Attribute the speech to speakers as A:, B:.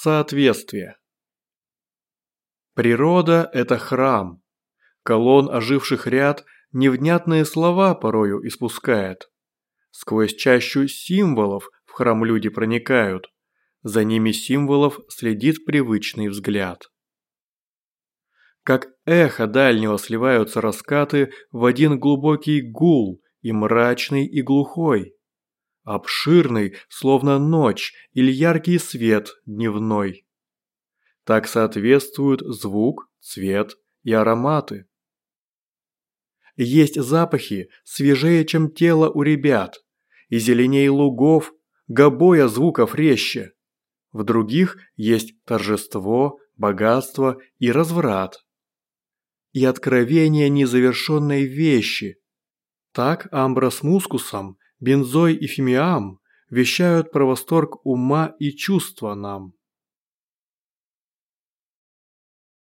A: Соответствие. Природа – это храм. Колонн оживших ряд невнятные слова порою испускает. Сквозь чащу символов в храм люди проникают. За ними символов следит привычный взгляд. Как эхо дальнего сливаются раскаты в один глубокий гул, и мрачный, и глухой. Обширный, словно ночь, или яркий свет дневной. Так соответствуют звук, цвет и ароматы. Есть запахи свежее, чем тело у ребят, и зеленей лугов, гобоя звуков резче. В других есть торжество, богатство и разврат. И откровение незавершенной вещи. Так амбра с мускусом, бензой и фимиам вещают про восторг ума и чувства нам.